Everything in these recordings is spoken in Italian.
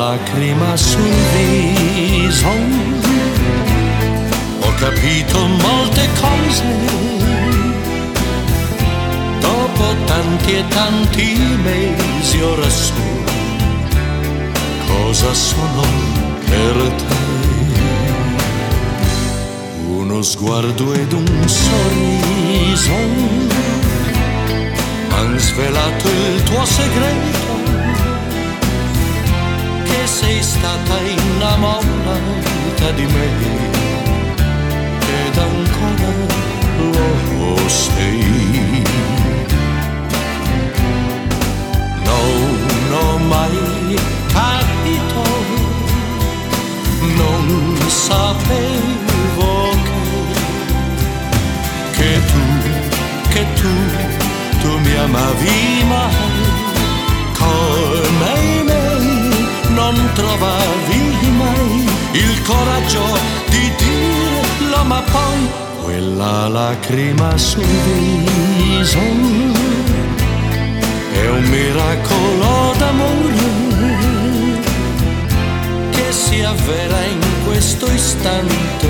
lacrima sul viso. Ho capito molte cose dopo tanti e tanti mesi ora so cosa sono per te. Uno sguardo ed un sorriso han svelato il tuo segreto stata innamorata di me ed ancora lo sei. Non ho mai capito, non sapevo che, che tu, che tu, tu mi amavi mai non trovavi mai il coraggio di dirlo ma poi quella lacrima sul viso è un miracolo d'amore che si avvera in questo istante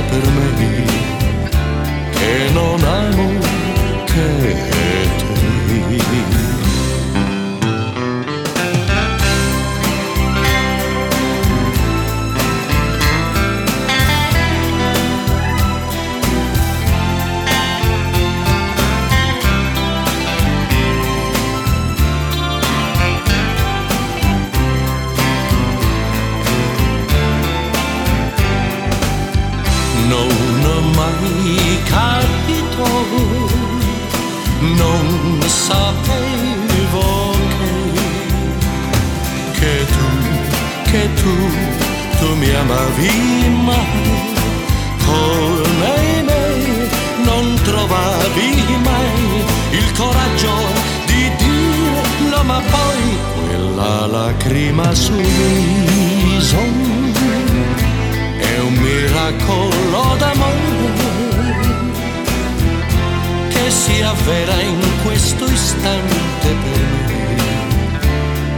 mai capito, non sapevo che, che tu, che tu, tu mi amavi mai, come me non trovavi mai il coraggio di dirlo, ma poi quella lacrima sul viso è un miracolo d'amore primavera in questo istante per me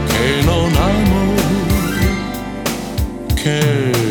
che non amo, che